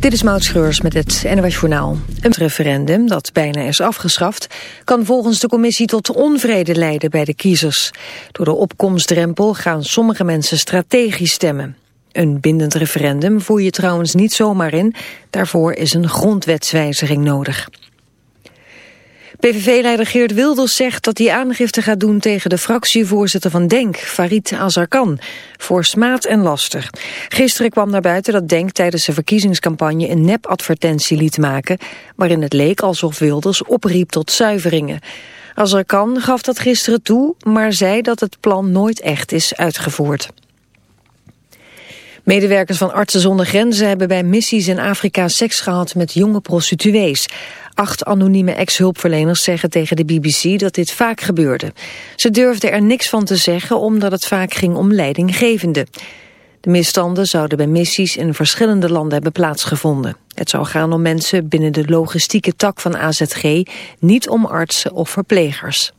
Dit is Maud Schreurs met het NOS Journaal. Een referendum, dat bijna is afgeschaft, kan volgens de commissie tot onvrede leiden bij de kiezers. Door de opkomstdrempel gaan sommige mensen strategisch stemmen. Een bindend referendum voer je trouwens niet zomaar in. Daarvoor is een grondwetswijziging nodig. PVV-leider Geert Wilders zegt dat hij aangifte gaat doen tegen de fractievoorzitter van DENK, Farid Azarkan, voor smaad en laster. Gisteren kwam naar buiten dat DENK tijdens de verkiezingscampagne een nepadvertentie liet maken, waarin het leek alsof Wilders opriep tot zuiveringen. Azarkan gaf dat gisteren toe, maar zei dat het plan nooit echt is uitgevoerd. Medewerkers van Artsen zonder Grenzen hebben bij missies in Afrika seks gehad met jonge prostituees. Acht anonieme ex-hulpverleners zeggen tegen de BBC dat dit vaak gebeurde. Ze durfden er niks van te zeggen omdat het vaak ging om leidinggevenden. De misstanden zouden bij missies in verschillende landen hebben plaatsgevonden. Het zou gaan om mensen binnen de logistieke tak van AZG, niet om artsen of verplegers.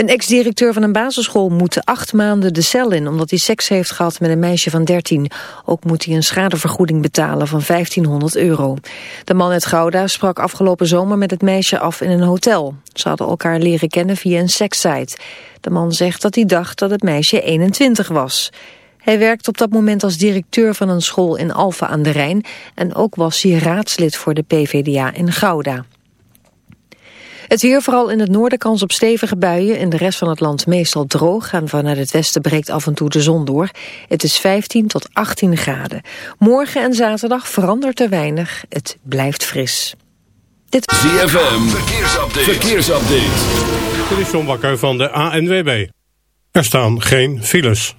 Een ex-directeur van een basisschool moet acht maanden de cel in... omdat hij seks heeft gehad met een meisje van 13. Ook moet hij een schadevergoeding betalen van 1500 euro. De man uit Gouda sprak afgelopen zomer met het meisje af in een hotel. Ze hadden elkaar leren kennen via een sekssite. De man zegt dat hij dacht dat het meisje 21 was. Hij werkt op dat moment als directeur van een school in Alphen aan de Rijn... en ook was hij raadslid voor de PVDA in Gouda. Het weer vooral in het noorden kans op stevige buien. In de rest van het land meestal droog. En vanuit het westen breekt af en toe de zon door. Het is 15 tot 18 graden. Morgen en zaterdag verandert er weinig. Het blijft fris. Dit... ZFM, verkeersupdate. verkeersupdate. Dit is John Bakker van de ANWB. Er staan geen files.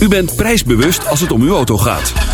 U bent prijsbewust als het om uw auto gaat.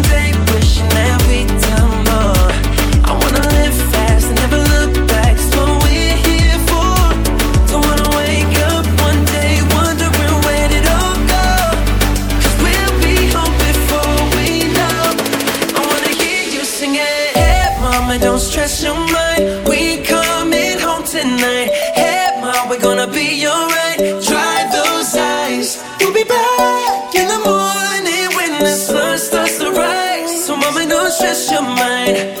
your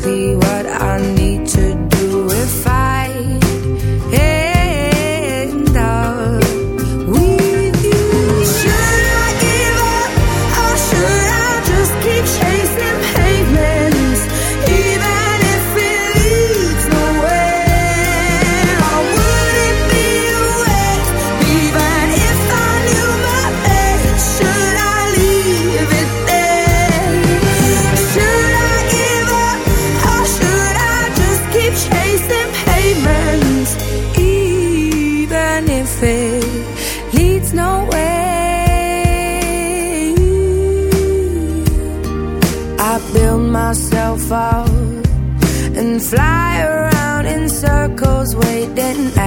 exactly what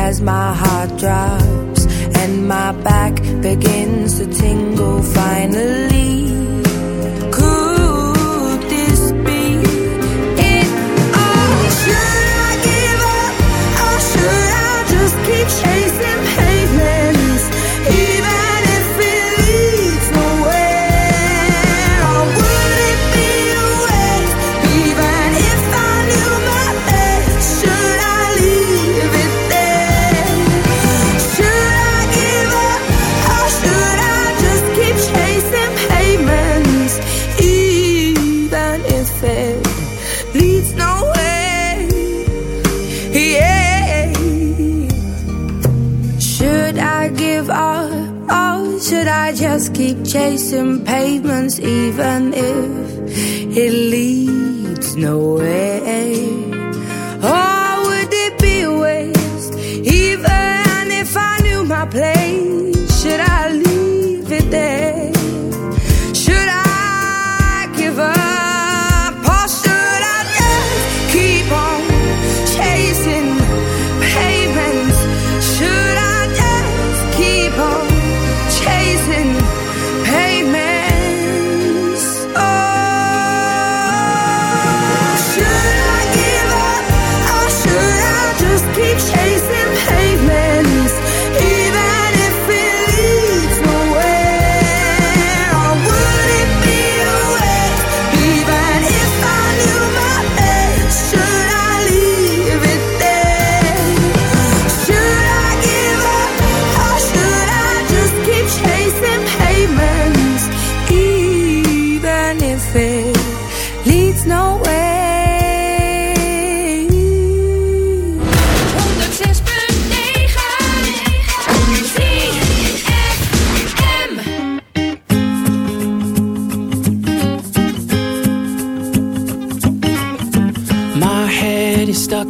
as my heart drops and my back begins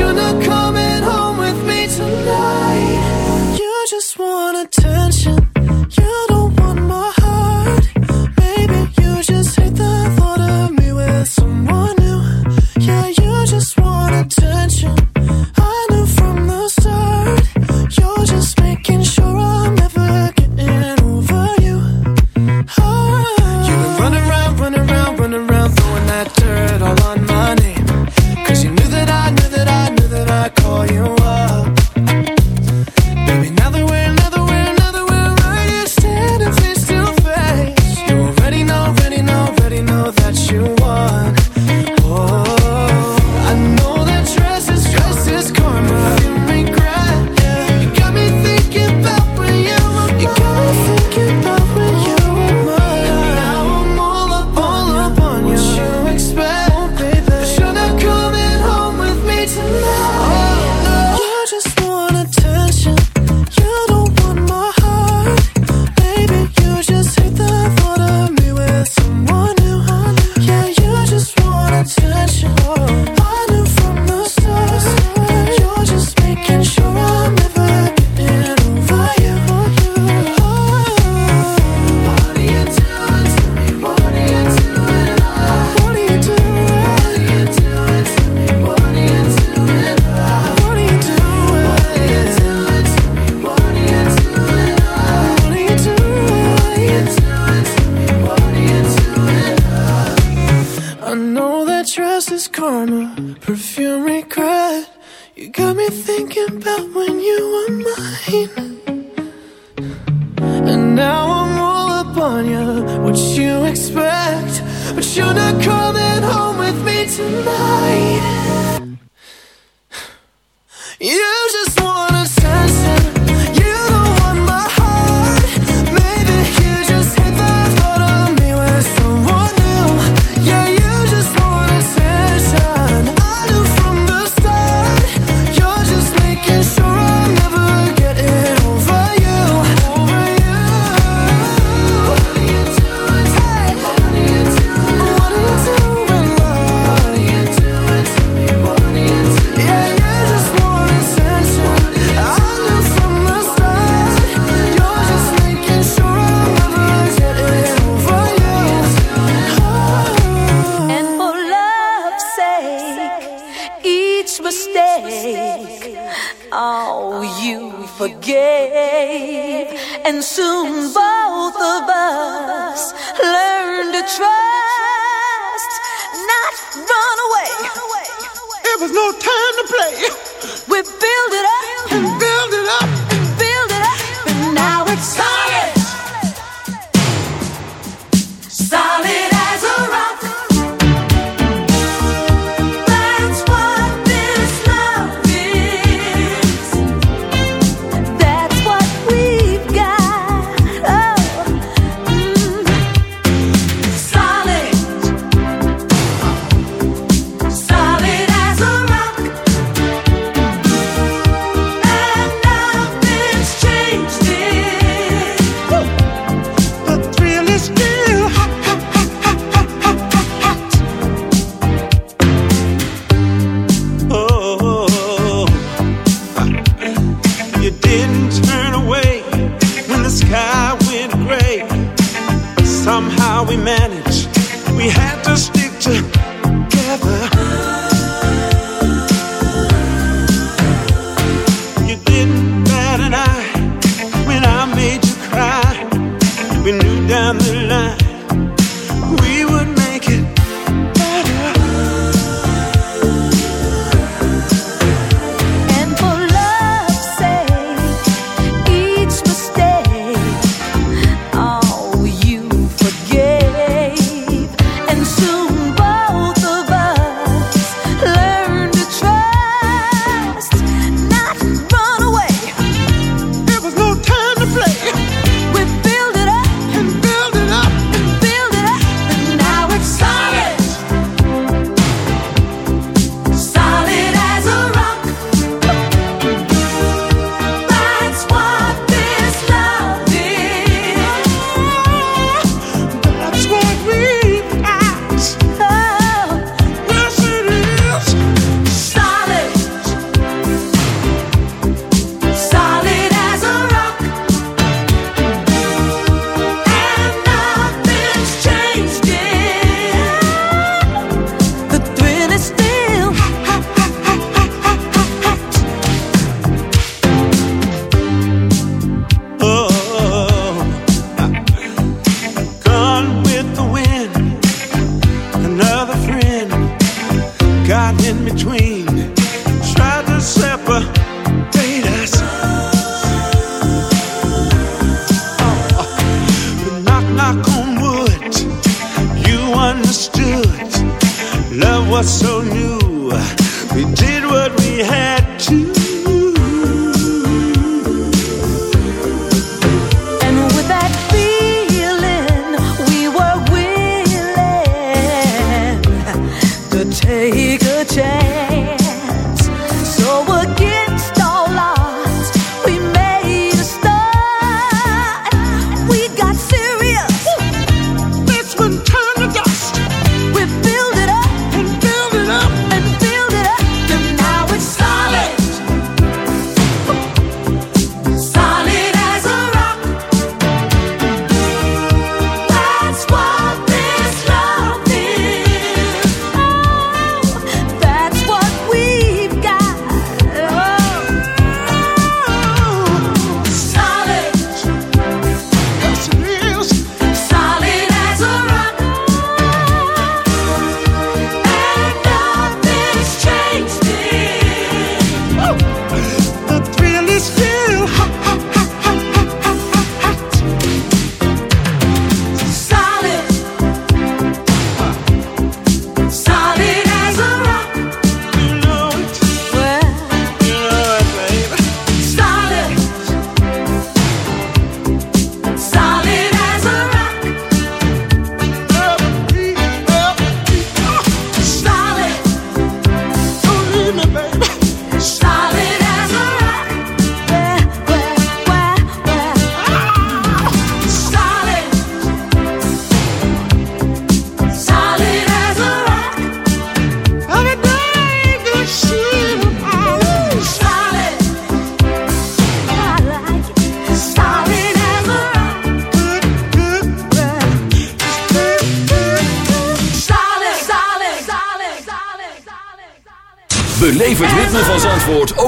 should've coming home with me tonight. You just want attention.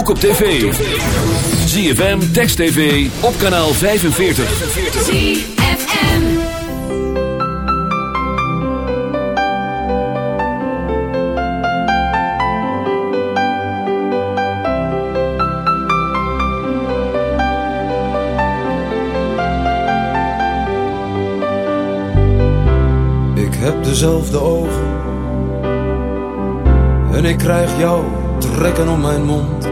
Ook op tv. ZFM, Text TV, op kanaal 45. ZFM. Ik heb dezelfde ogen en ik krijg jou trekken om mijn mond.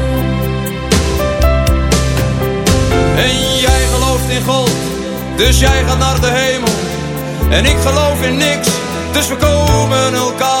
En jij gelooft in God, dus jij gaat naar de hemel. En ik geloof in niks, dus we komen elkaar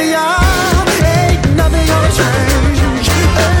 转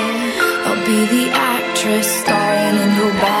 The actress starring in your bad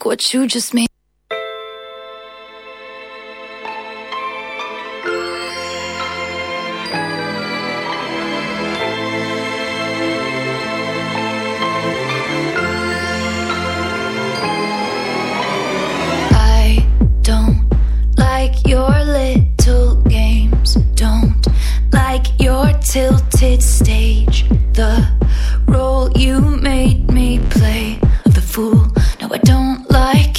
Look what you just made. I don't like your little games. Don't like your tilted stage. The role you made me play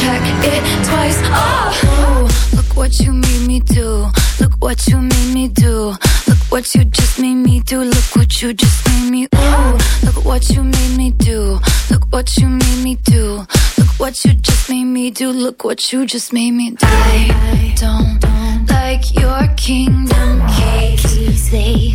check it twice. Oh, look what you made me do. Look what you made me do. Look what you just made me do. Look what you just made me. Ooh, look what you made me do. Look what you made me do. Look what you just made me do. Look what you just made me do. I don't like your kingdom keys. They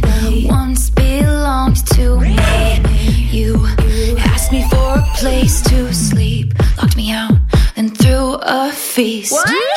feast.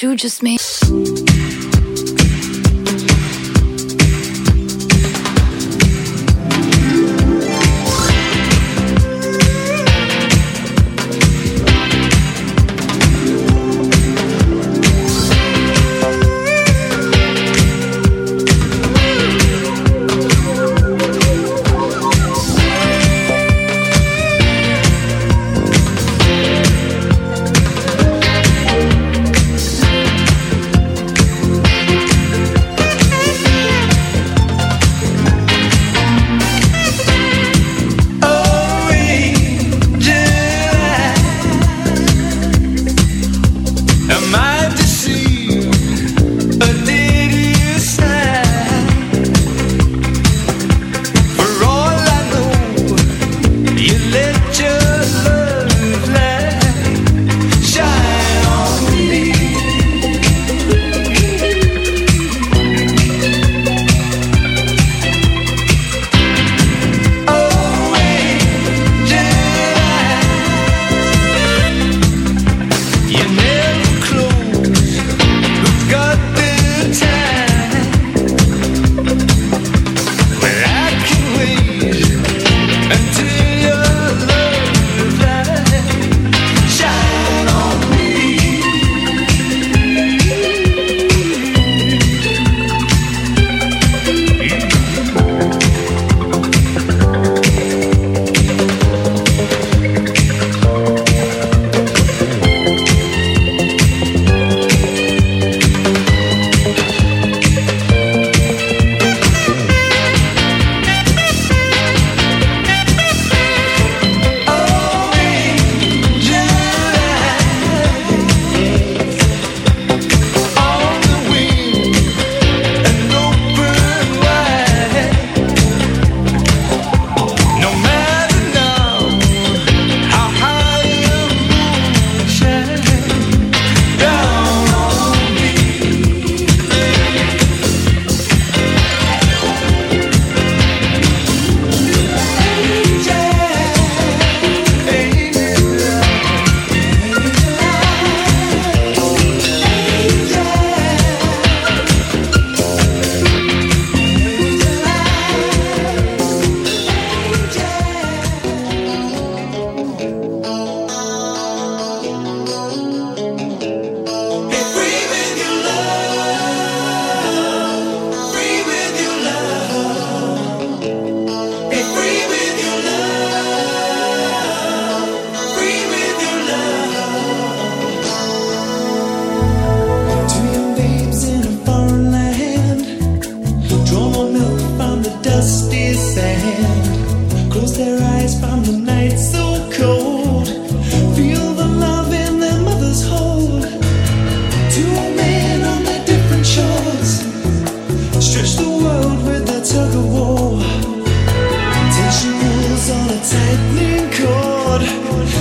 you just made.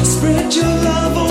Spread your love